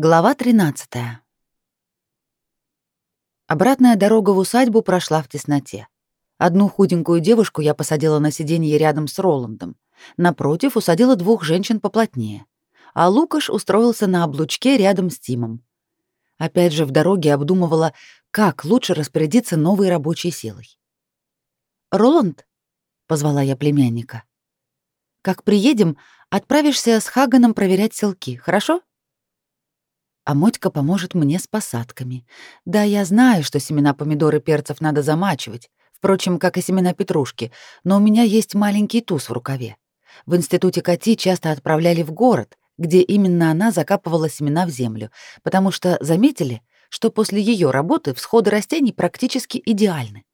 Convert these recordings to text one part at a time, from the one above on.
Глава 13. Обратная дорога в усадьбу прошла в тесноте. Одну худенькую девушку я посадила на сиденье рядом с Роландом. Напротив усадила двух женщин поплотнее. А Лукаш устроился на облучке рядом с Тимом. Опять же в дороге обдумывала, как лучше распорядиться новой рабочей силой. «Роланд», — позвала я племянника, — «как приедем, отправишься с Хаганом проверять селки, хорошо?» А Мотька поможет мне с посадками. Да, я знаю, что семена помидор и перцев надо замачивать, впрочем, как и семена петрушки, но у меня есть маленький туз в рукаве. В институте Кати часто отправляли в город, где именно она закапывала семена в землю, потому что заметили, что после ее работы всходы растений практически идеальны.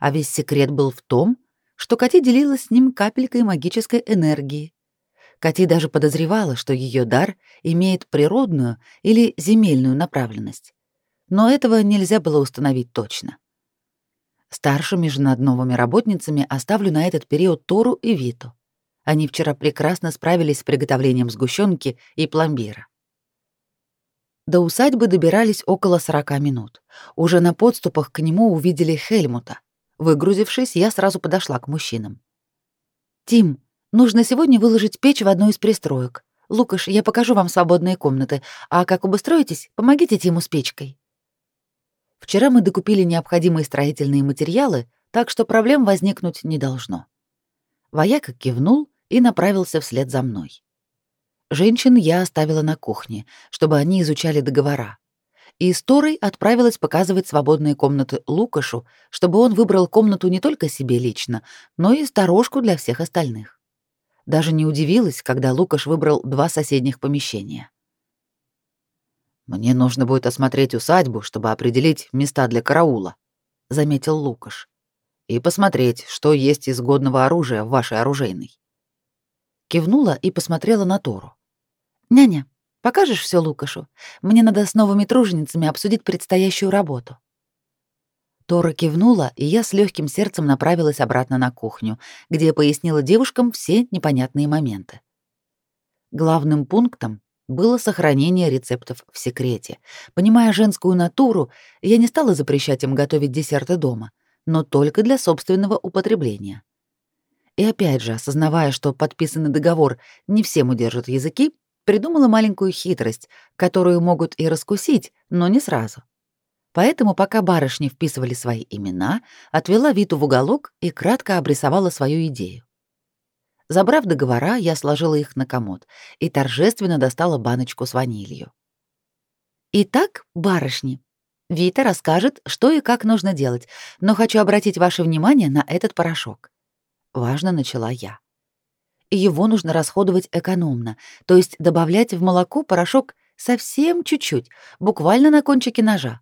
А весь секрет был в том, что Кати делилась с ним капелькой магической энергии, Кати даже подозревала, что ее дар имеет природную или земельную направленность. Но этого нельзя было установить точно. Старшими же над новыми работницами оставлю на этот период Тору и Виту. Они вчера прекрасно справились с приготовлением сгущенки и пломбира. До усадьбы добирались около 40 минут. Уже на подступах к нему увидели Хельмута. Выгрузившись, я сразу подошла к мужчинам. «Тим, Нужно сегодня выложить печь в одну из пристроек. Лукаш, я покажу вам свободные комнаты, а как обустроитесь, помогите Тиму с печкой. Вчера мы докупили необходимые строительные материалы, так что проблем возникнуть не должно. Вояка кивнул и направился вслед за мной. Женщин я оставила на кухне, чтобы они изучали договора. И с Торой отправилась показывать свободные комнаты Лукашу, чтобы он выбрал комнату не только себе лично, но и сторожку для всех остальных. Даже не удивилась, когда Лукаш выбрал два соседних помещения. «Мне нужно будет осмотреть усадьбу, чтобы определить места для караула», — заметил Лукаш. «И посмотреть, что есть из годного оружия в вашей оружейной». Кивнула и посмотрела на Тору. «Няня, покажешь все Лукашу? Мне надо с новыми труженицами обсудить предстоящую работу». Тора кивнула, и я с легким сердцем направилась обратно на кухню, где пояснила девушкам все непонятные моменты. Главным пунктом было сохранение рецептов в секрете. Понимая женскую натуру, я не стала запрещать им готовить десерты дома, но только для собственного употребления. И опять же, осознавая, что подписанный договор не всем удержит языки, придумала маленькую хитрость, которую могут и раскусить, но не сразу. Поэтому, пока барышни вписывали свои имена, отвела Виту в уголок и кратко обрисовала свою идею. Забрав договора, я сложила их на комод и торжественно достала баночку с ванилью. «Итак, барышни, Вита расскажет, что и как нужно делать, но хочу обратить ваше внимание на этот порошок». Важно начала я. Его нужно расходовать экономно, то есть добавлять в молоко порошок совсем чуть-чуть, буквально на кончике ножа.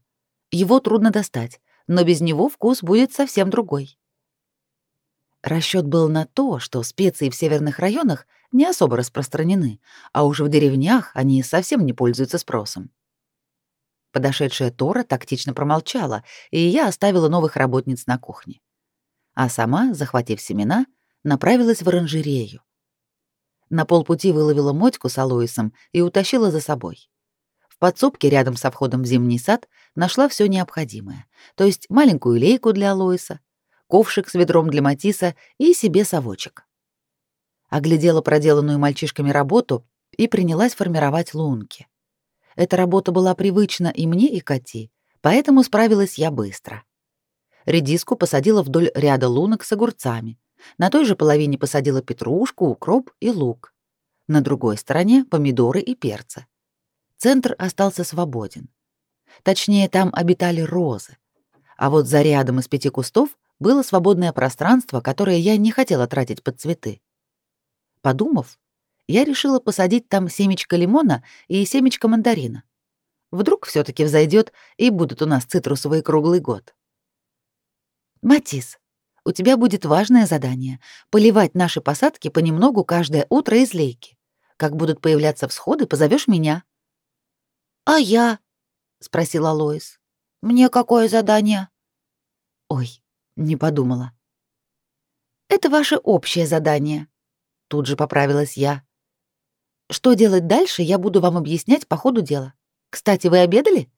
Его трудно достать, но без него вкус будет совсем другой. Расчет был на то, что специи в северных районах не особо распространены, а уже в деревнях они совсем не пользуются спросом. Подошедшая Тора тактично промолчала, и я оставила новых работниц на кухне. А сама, захватив семена, направилась в оранжерею. На полпути выловила мотьку с Алоисом и утащила за собой. В подсобке рядом со входом в зимний сад нашла все необходимое, то есть маленькую лейку для Алоиса, ковшик с ведром для Матиса и себе совочек. Оглядела проделанную мальчишками работу и принялась формировать лунки. Эта работа была привычна и мне, и Кати, поэтому справилась я быстро. Редиску посадила вдоль ряда лунок с огурцами. На той же половине посадила петрушку, укроп и лук. На другой стороне — помидоры и перцы. Центр остался свободен. Точнее, там обитали розы. А вот за рядом из пяти кустов было свободное пространство, которое я не хотела тратить под цветы. Подумав, я решила посадить там семечко лимона и семечко мандарина. Вдруг все таки взойдет и будут у нас цитрусовые круглый год. Матис, у тебя будет важное задание — поливать наши посадки понемногу каждое утро из лейки. Как будут появляться всходы, позовешь меня. «А я?» — спросила Лоис. «Мне какое задание?» «Ой, не подумала». «Это ваше общее задание», — тут же поправилась я. «Что делать дальше, я буду вам объяснять по ходу дела. Кстати, вы обедали?»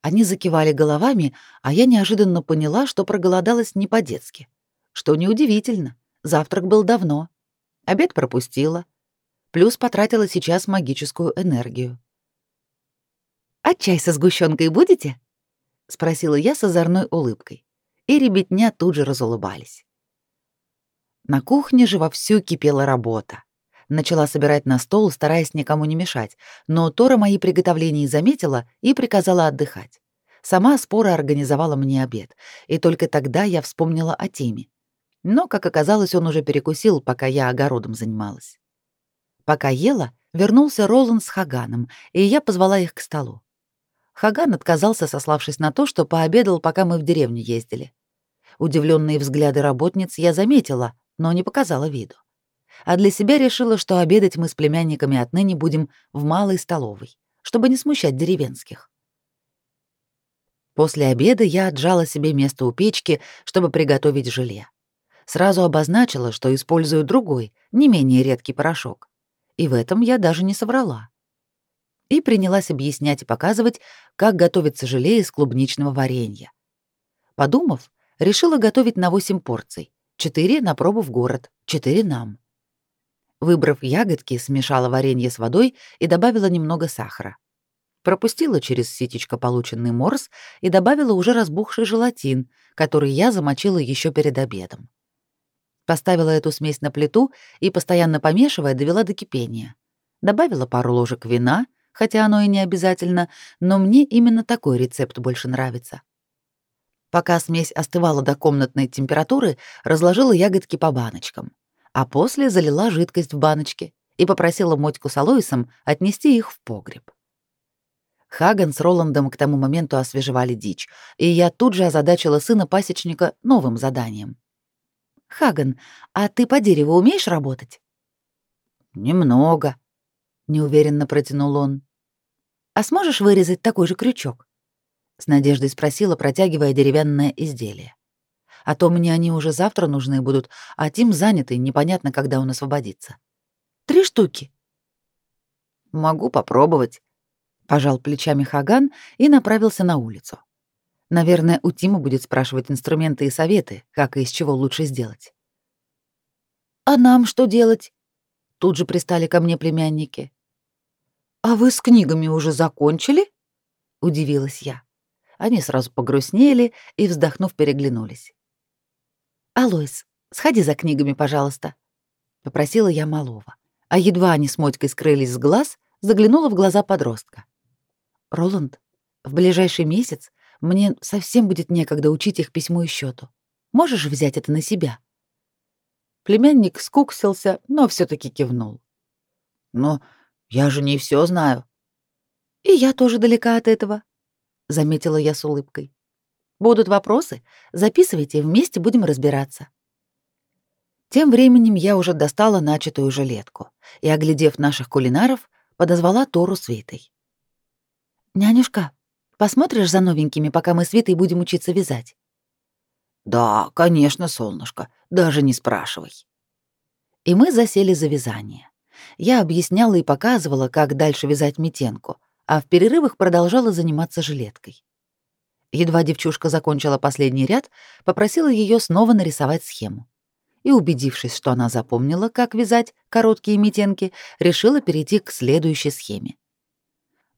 Они закивали головами, а я неожиданно поняла, что проголодалась не по-детски. Что неудивительно, завтрак был давно. Обед пропустила. Плюс потратила сейчас магическую энергию. «А чай со сгущенкой будете?» — спросила я с озорной улыбкой. И ребятня тут же разулыбались. На кухне же вовсю кипела работа. Начала собирать на стол, стараясь никому не мешать, но Тора мои приготовления заметила и приказала отдыхать. Сама спора организовала мне обед, и только тогда я вспомнила о теме. Но, как оказалось, он уже перекусил, пока я огородом занималась. Пока ела, вернулся Роланд с Хаганом, и я позвала их к столу. Хаган отказался, сославшись на то, что пообедал, пока мы в деревню ездили. Удивленные взгляды работниц я заметила, но не показала виду а для себя решила, что обедать мы с племянниками отныне будем в малой столовой, чтобы не смущать деревенских. После обеда я отжала себе место у печки, чтобы приготовить желе. Сразу обозначила, что использую другой, не менее редкий порошок. И в этом я даже не соврала. И принялась объяснять и показывать, как готовится желе из клубничного варенья. Подумав, решила готовить на 8 порций. 4 на пробу в город, 4 нам. Выбрав ягодки, смешала варенье с водой и добавила немного сахара. Пропустила через ситечко полученный морс и добавила уже разбухший желатин, который я замочила еще перед обедом. Поставила эту смесь на плиту и, постоянно помешивая, довела до кипения. Добавила пару ложек вина, хотя оно и не обязательно, но мне именно такой рецепт больше нравится. Пока смесь остывала до комнатной температуры, разложила ягодки по баночкам а после залила жидкость в баночки и попросила Мотьку с Алоисом отнести их в погреб. Хаган с Роландом к тому моменту освежевали дичь, и я тут же озадачила сына пасечника новым заданием. «Хаган, а ты по дереву умеешь работать?» «Немного», — неуверенно протянул он. «А сможешь вырезать такой же крючок?» — с надеждой спросила, протягивая деревянное изделие а то мне они уже завтра нужны будут, а Тим занятый, непонятно, когда он освободится. Три штуки. Могу попробовать, пожал плечами Хаган и направился на улицу. Наверное, у Тима будет спрашивать инструменты и советы, как и из чего лучше сделать. А нам что делать? Тут же пристали ко мне племянники. А вы с книгами уже закончили? удивилась я. Они сразу погрустнели и, вздохнув, переглянулись. «Алоис, сходи за книгами, пожалуйста», — попросила я малого. А едва они с Мотькой скрылись с глаз, заглянула в глаза подростка. «Роланд, в ближайший месяц мне совсем будет некогда учить их письму и счету. Можешь взять это на себя?» Племянник скуксился, но все таки кивнул. «Но я же не все знаю». «И я тоже далека от этого», — заметила я с улыбкой. Будут вопросы? Записывайте, вместе будем разбираться. Тем временем я уже достала начатую жилетку и, оглядев наших кулинаров, подозвала Тору с Витой. «Нянюшка, посмотришь за новенькими, пока мы с Витой будем учиться вязать?» «Да, конечно, солнышко, даже не спрашивай». И мы засели за вязание. Я объясняла и показывала, как дальше вязать метенку, а в перерывах продолжала заниматься жилеткой. Едва девчушка закончила последний ряд, попросила ее снова нарисовать схему. И, убедившись, что она запомнила, как вязать короткие метенки, решила перейти к следующей схеме.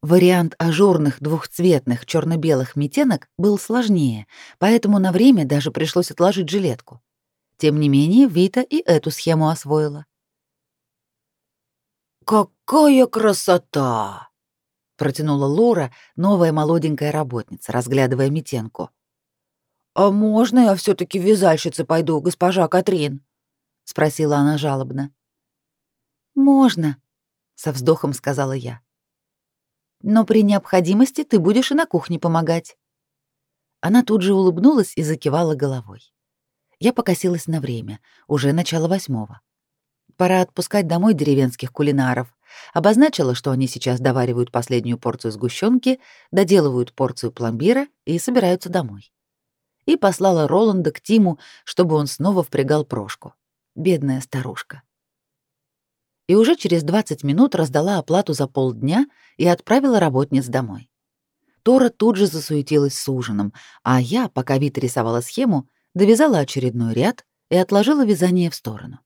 Вариант ажурных двухцветных черно-белых метенок был сложнее, поэтому на время даже пришлось отложить жилетку. Тем не менее, Вита и эту схему освоила. «Какая красота!» протянула Лора, новая молоденькая работница, разглядывая метенку. А можно я все таки вязальщице пойду, госпожа Катрин? спросила она жалобно. Можно, со вздохом сказала я. Но при необходимости ты будешь и на кухне помогать. Она тут же улыбнулась и закивала головой. Я покосилась на время, уже начало восьмого. Пора отпускать домой деревенских кулинаров, Обозначила, что они сейчас доваривают последнюю порцию сгущенки, доделывают порцию пломбира и собираются домой. И послала Роланда к Тиму, чтобы он снова впрягал Прошку. Бедная старушка. и уже через 20 минут раздала оплату за полдня и отправила работниц домой. Тора тут же засуетилась с ужином, а я, пока Вита рисовала схему, довязала очередной ряд и отложила вязание в сторону.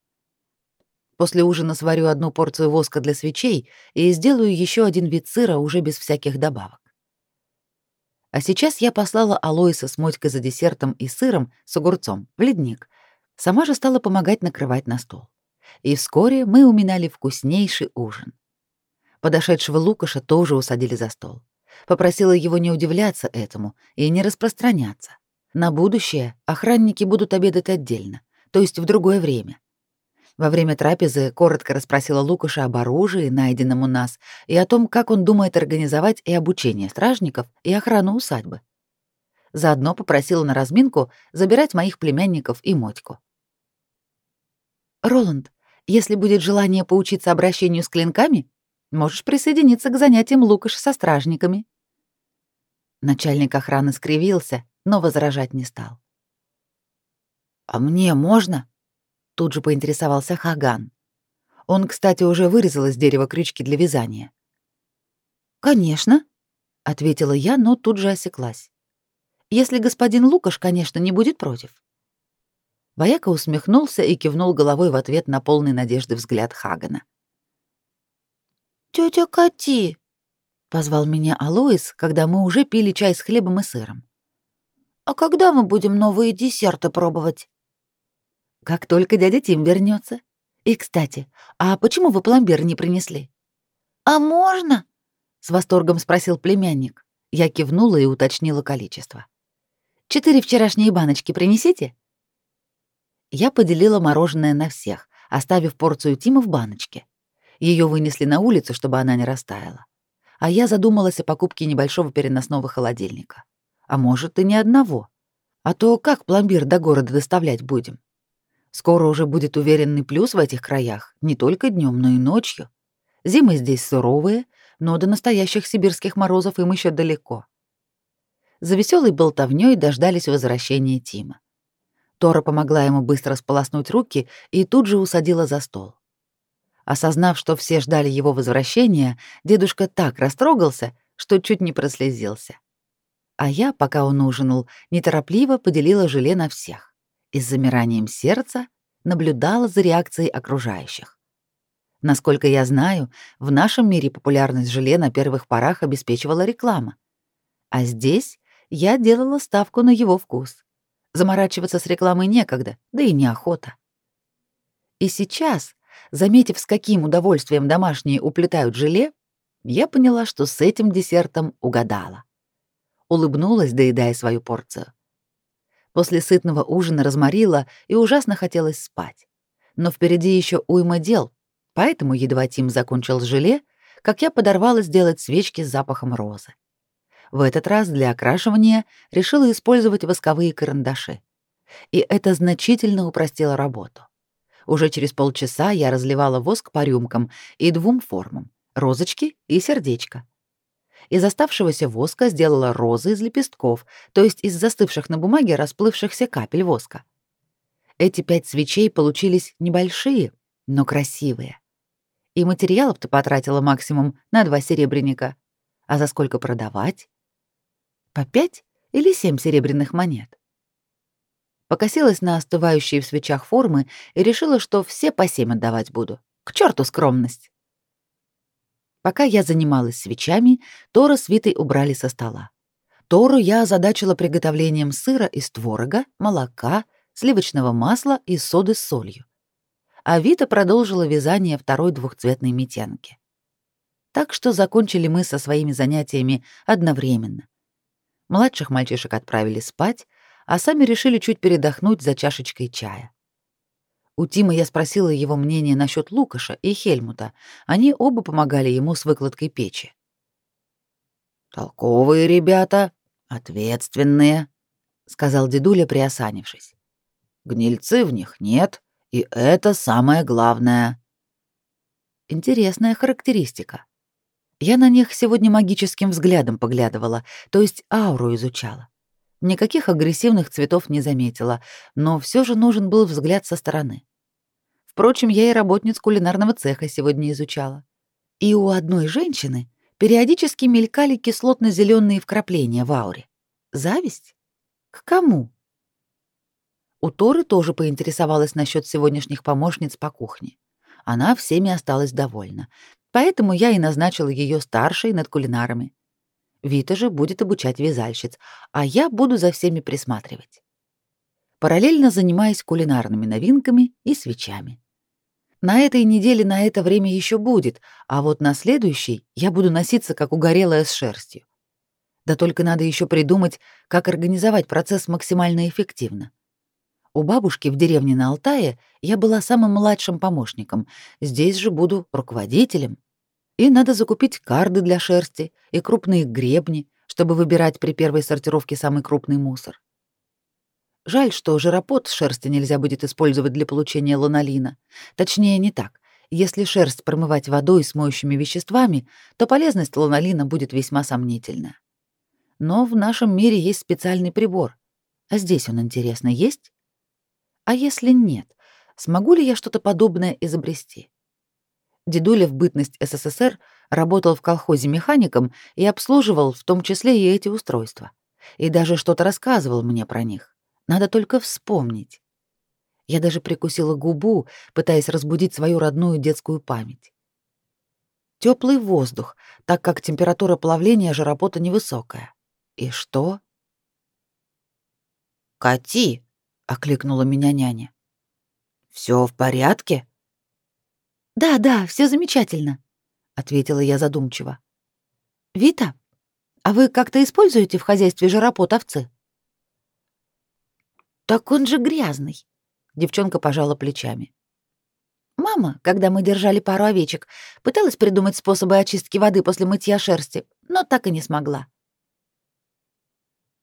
После ужина сварю одну порцию воска для свечей и сделаю еще один вид сыра уже без всяких добавок. А сейчас я послала Алоиса с Мотькой за десертом и сыром с огурцом в ледник. Сама же стала помогать накрывать на стол. И вскоре мы уминали вкуснейший ужин. Подошедшего Лукаша тоже усадили за стол. Попросила его не удивляться этому и не распространяться. На будущее охранники будут обедать отдельно, то есть в другое время. Во время трапезы коротко расспросила Лукаша об оружии, найденном у нас, и о том, как он думает организовать и обучение стражников, и охрану усадьбы. Заодно попросила на разминку забирать моих племянников и Мотьку. «Роланд, если будет желание поучиться обращению с клинками, можешь присоединиться к занятиям Лукаша со стражниками». Начальник охраны скривился, но возражать не стал. «А мне можно?» Тут же поинтересовался Хаган. Он, кстати, уже вырезал из дерева крючки для вязания. «Конечно», — ответила я, но тут же осеклась. «Если господин Лукаш, конечно, не будет против». Вояка усмехнулся и кивнул головой в ответ на полный надежды взгляд Хагана. «Тётя Кати!» — позвал меня Алоис, когда мы уже пили чай с хлебом и сыром. «А когда мы будем новые десерты пробовать?» Как только дядя Тим вернется. И, кстати, а почему вы пломбир не принесли? А можно? С восторгом спросил племянник. Я кивнула и уточнила количество. Четыре вчерашние баночки принесите? Я поделила мороженое на всех, оставив порцию Тима в баночке. Ее вынесли на улицу, чтобы она не растаяла. А я задумалась о покупке небольшого переносного холодильника. А может, и не одного. А то как пломбир до города доставлять будем? Скоро уже будет уверенный плюс в этих краях, не только днем, но и ночью. Зимы здесь суровые, но до настоящих сибирских морозов им еще далеко. За веселой болтовнёй дождались возвращения Тима. Тора помогла ему быстро сполоснуть руки и тут же усадила за стол. Осознав, что все ждали его возвращения, дедушка так растрогался, что чуть не прослезился. А я, пока он ужинал, неторопливо поделила желе на всех и с замиранием сердца наблюдала за реакцией окружающих. Насколько я знаю, в нашем мире популярность желе на первых порах обеспечивала реклама. А здесь я делала ставку на его вкус. Заморачиваться с рекламой некогда, да и неохота. И сейчас, заметив, с каким удовольствием домашние уплетают желе, я поняла, что с этим десертом угадала. Улыбнулась, доедая свою порцию. После сытного ужина разморила и ужасно хотелось спать. Но впереди еще уйма дел, поэтому едва Тим закончил желе, как я подорвалась сделать свечки с запахом розы. В этот раз для окрашивания решила использовать восковые карандаши. И это значительно упростило работу. Уже через полчаса я разливала воск по рюмкам и двум формам — розочки и сердечко. Из оставшегося воска сделала розы из лепестков, то есть из застывших на бумаге расплывшихся капель воска. Эти пять свечей получились небольшие, но красивые. И материалов-то потратила максимум на два серебряника. А за сколько продавать? По пять или семь серебряных монет? Покосилась на остывающие в свечах формы и решила, что все по семь отдавать буду. К черту скромность. Пока я занималась свечами, Тора с Витой убрали со стола. Тору я озадачила приготовлением сыра из творога, молока, сливочного масла и соды с солью. А Вита продолжила вязание второй двухцветной метенки. Так что закончили мы со своими занятиями одновременно. Младших мальчишек отправили спать, а сами решили чуть передохнуть за чашечкой чая. У Тима я спросила его мнение насчет Лукаша и Хельмута. Они оба помогали ему с выкладкой печи. «Толковые ребята, ответственные», — сказал дедуля, приосанившись. «Гнильцы в них нет, и это самое главное». Интересная характеристика. Я на них сегодня магическим взглядом поглядывала, то есть ауру изучала. Никаких агрессивных цветов не заметила, но все же нужен был взгляд со стороны. Впрочем, я и работниц кулинарного цеха сегодня изучала. И у одной женщины периодически мелькали кислотно-зеленые вкрапления в ауре. Зависть? К кому? У Торы тоже поинтересовалась насчет сегодняшних помощниц по кухне. Она всеми осталась довольна. Поэтому я и назначила ее старшей над кулинарами. Вита же будет обучать вязальщиц, а я буду за всеми присматривать. Параллельно занимаясь кулинарными новинками и свечами. На этой неделе на это время еще будет, а вот на следующей я буду носиться как угорелая с шерстью. Да только надо еще придумать, как организовать процесс максимально эффективно. У бабушки в деревне на Алтае я была самым младшим помощником, здесь же буду руководителем. И надо закупить карды для шерсти и крупные гребни, чтобы выбирать при первой сортировке самый крупный мусор. Жаль, что жиропот шерсти нельзя будет использовать для получения ланолина. Точнее, не так. Если шерсть промывать водой с моющими веществами, то полезность ланолина будет весьма сомнительна. Но в нашем мире есть специальный прибор. А здесь он, интересно, есть? А если нет, смогу ли я что-то подобное изобрести? Дедуля в бытность СССР работал в колхозе механиком и обслуживал в том числе и эти устройства. И даже что-то рассказывал мне про них. Надо только вспомнить. Я даже прикусила губу, пытаясь разбудить свою родную детскую память. Теплый воздух, так как температура плавления жиропота невысокая. И что? «Кати!» — окликнула меня няня. «Все в порядке?» «Да, да, все замечательно», — ответила я задумчиво. «Вита, а вы как-то используете в хозяйстве жиропот овцы?» «Так он же грязный», — девчонка пожала плечами. «Мама, когда мы держали пару овечек, пыталась придумать способы очистки воды после мытья шерсти, но так и не смогла».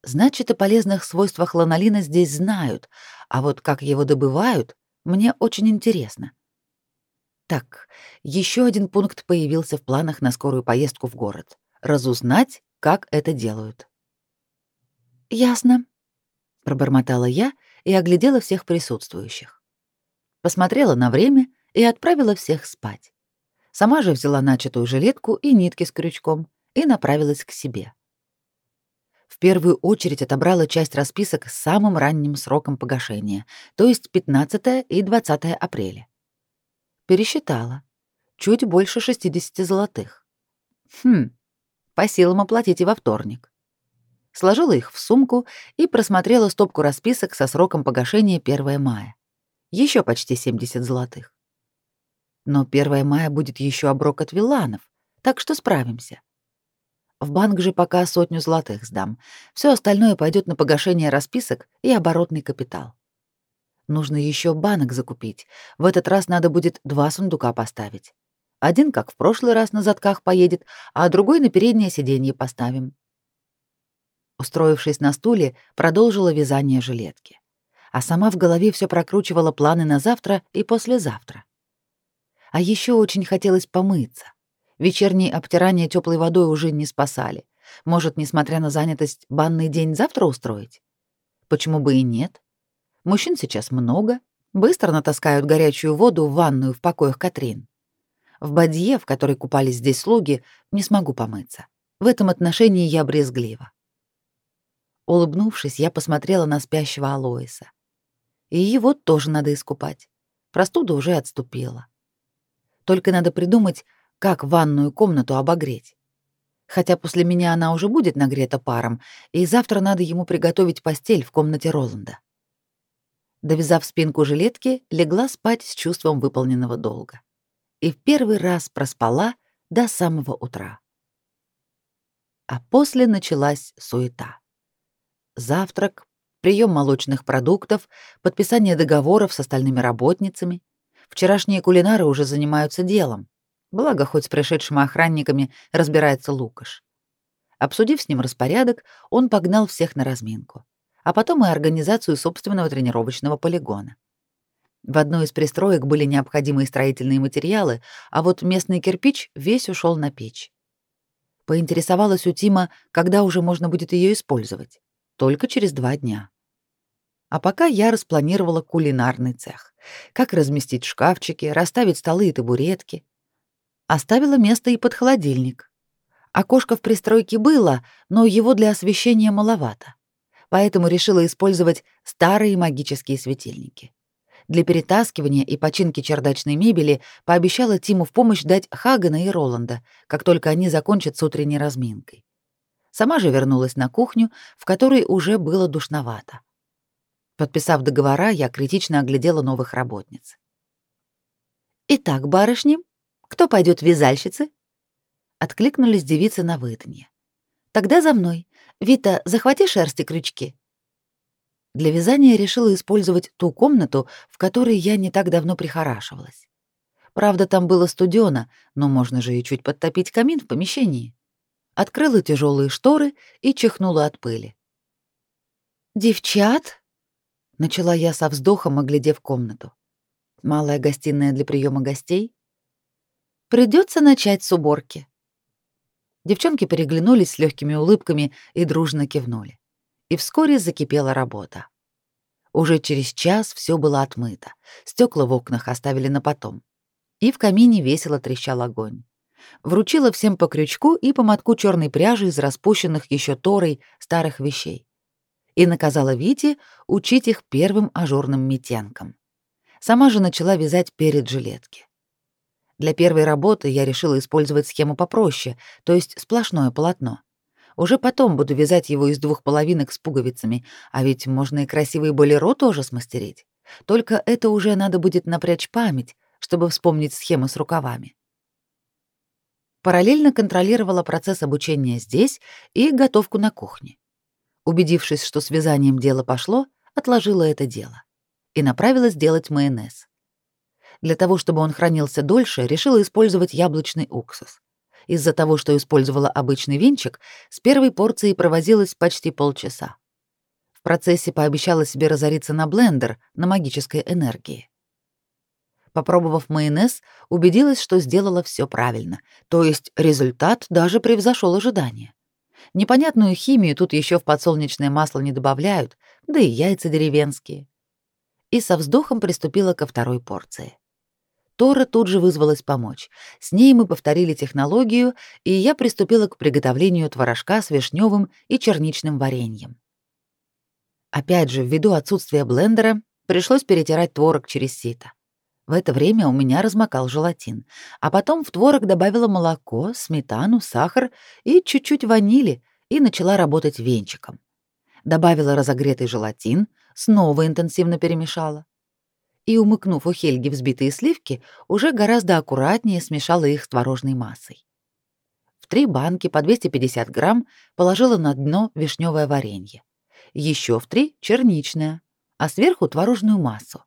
Значит, о полезных свойствах ланолина здесь знают, а вот как его добывают, мне очень интересно. Так, еще один пункт появился в планах на скорую поездку в город. Разузнать, как это делают. «Ясно», — пробормотала я и оглядела всех присутствующих. Посмотрела на время и отправила всех спать. Сама же взяла начатую жилетку и нитки с крючком и направилась к себе. В первую очередь отобрала часть расписок с самым ранним сроком погашения, то есть 15 и 20 апреля. Пересчитала. Чуть больше 60 золотых. Хм, по силам оплатить и во вторник. Сложила их в сумку и просмотрела стопку расписок со сроком погашения 1 мая. Еще почти 70 золотых. Но 1 мая будет еще оброк от виланов, так что справимся. В банк же пока сотню золотых сдам. Все остальное пойдет на погашение расписок и оборотный капитал. Нужно еще банок закупить. В этот раз надо будет два сундука поставить. Один, как в прошлый раз, на задках поедет, а другой на переднее сиденье поставим. Устроившись на стуле, продолжила вязание жилетки. А сама в голове все прокручивала планы на завтра и послезавтра. А еще очень хотелось помыться. Вечерние обтирания теплой водой уже не спасали. Может, несмотря на занятость, банный день завтра устроить? Почему бы и нет? Мужчин сейчас много, быстро натаскают горячую воду в ванную в покоях Катрин. В бадье, в которой купались здесь слуги, не смогу помыться. В этом отношении я брезглива. Улыбнувшись, я посмотрела на спящего Алоиса. И его тоже надо искупать. Простуда уже отступила. Только надо придумать, как ванную комнату обогреть. Хотя после меня она уже будет нагрета паром, и завтра надо ему приготовить постель в комнате Роланда. Довязав спинку жилетки, легла спать с чувством выполненного долга. И в первый раз проспала до самого утра. А после началась суета. Завтрак, прием молочных продуктов, подписание договоров с остальными работницами. Вчерашние кулинары уже занимаются делом. Благо, хоть с пришедшими охранниками разбирается Лукаш. Обсудив с ним распорядок, он погнал всех на разминку а потом и организацию собственного тренировочного полигона. В одной из пристроек были необходимые строительные материалы, а вот местный кирпич весь ушел на печь. Поинтересовалась у Тима, когда уже можно будет ее использовать. Только через два дня. А пока я распланировала кулинарный цех. Как разместить шкафчики, расставить столы и табуретки. Оставила место и под холодильник. Окошко в пристройке было, но его для освещения маловато. Поэтому решила использовать старые магические светильники. Для перетаскивания и починки чердачной мебели пообещала Тиму в помощь дать Хагана и Роланда, как только они закончат с утренней разминкой. Сама же вернулась на кухню, в которой уже было душновато. Подписав договора, я критично оглядела новых работниц. «Итак, барышни, кто пойдет вязальщицы?» Откликнулись девицы на выданье. «Тогда за мной. Вита, захвати шерсть и крючки». Для вязания решила использовать ту комнату, в которой я не так давно прихорашивалась. Правда, там было студено, но можно же и чуть подтопить камин в помещении. Открыла тяжелые шторы и чихнула от пыли. «Девчат!» Начала я со вздохом, оглядев комнату. Малая гостиная для приема гостей. Придется начать с уборки. Девчонки переглянулись с легкими улыбками и дружно кивнули. И вскоре закипела работа. Уже через час все было отмыто. Стекла в окнах оставили на потом. И в камине весело трещал огонь. Вручила всем по крючку и по мотку черной пряжи из распущенных еще торой старых вещей и наказала Вите учить их первым ажурным метенкам. Сама же начала вязать перед жилетки. Для первой работы я решила использовать схему попроще, то есть сплошное полотно. Уже потом буду вязать его из двух половинок с пуговицами, а ведь можно и красивый болеро тоже смастерить. Только это уже надо будет напрячь память, чтобы вспомнить схемы с рукавами. Параллельно контролировала процесс обучения здесь и готовку на кухне. Убедившись, что с вязанием дело пошло, отложила это дело и направилась делать майонез. Для того, чтобы он хранился дольше, решила использовать яблочный уксус. Из-за того, что использовала обычный венчик, с первой порцией провозилась почти полчаса. В процессе пообещала себе разориться на блендер на магической энергии. Попробовав майонез, убедилась, что сделала все правильно, то есть результат даже превзошел ожидания. Непонятную химию тут еще в подсолнечное масло не добавляют, да и яйца деревенские. И со вздохом приступила ко второй порции. Тора тут же вызвалась помочь. С ней мы повторили технологию, и я приступила к приготовлению творожка с вишневым и черничным вареньем. Опять же, ввиду отсутствия блендера, пришлось перетирать творог через сито. В это время у меня размокал желатин, а потом в творог добавила молоко, сметану, сахар и чуть-чуть ванили и начала работать венчиком. Добавила разогретый желатин, снова интенсивно перемешала. И, умыкнув у Хельги взбитые сливки, уже гораздо аккуратнее смешала их с творожной массой. В три банки по 250 грамм положила на дно вишневое варенье. Еще в три — черничное, а сверху творожную массу.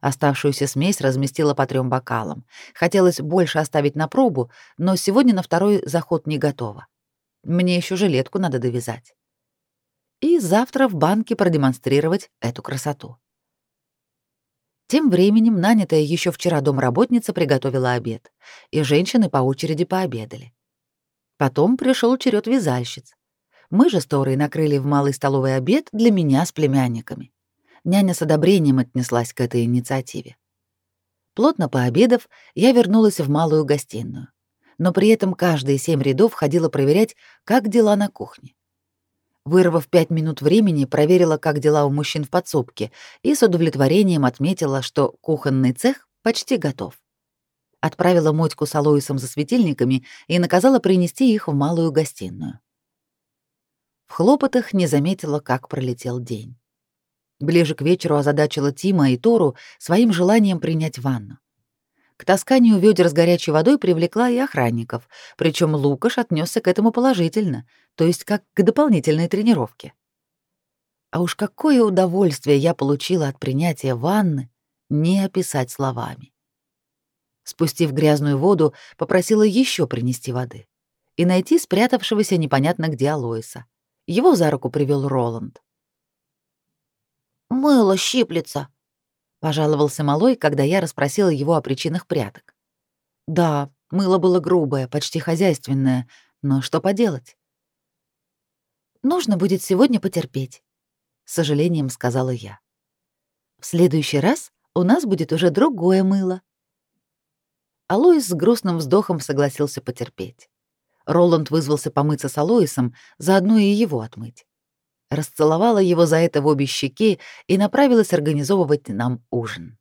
Оставшуюся смесь разместила по трем бокалам. Хотелось больше оставить на пробу, но сегодня на второй заход не готова. Мне еще жилетку надо довязать. И завтра в банке продемонстрировать эту красоту. Тем временем нанятая еще вчера домработница приготовила обед, и женщины по очереди пообедали. Потом пришел черед вязальщиц. Мы же с Торой накрыли в малой столовой обед для меня с племянниками няня с одобрением отнеслась к этой инициативе. Плотно пообедав, я вернулась в малую гостиную, но при этом каждые семь рядов ходила проверять, как дела на кухне. Вырвав пять минут времени, проверила, как дела у мужчин в подсобке, и с удовлетворением отметила, что кухонный цех почти готов. Отправила Мотьку с Алоисом за светильниками и наказала принести их в малую гостиную. В хлопотах не заметила, как пролетел день. Ближе к вечеру озадачила Тима и Тору своим желанием принять ванну. К тасканию ведер с горячей водой привлекла и охранников, причем Лукаш отнесся к этому положительно, то есть как к дополнительной тренировке. А уж какое удовольствие я получила от принятия ванны, не описать словами. Спустив грязную воду, попросила еще принести воды и найти спрятавшегося непонятно где Алоиса. Его за руку привел Роланд. «Мыло щиплется», — пожаловался малой, когда я расспросила его о причинах пряток. «Да, мыло было грубое, почти хозяйственное, но что поделать?» «Нужно будет сегодня потерпеть», — с сожалением сказала я. «В следующий раз у нас будет уже другое мыло». Алоис с грустным вздохом согласился потерпеть. Роланд вызвался помыться с Алоисом, заодно и его отмыть. Расцеловала его за это в обе щеки и направилась организовывать нам ужин.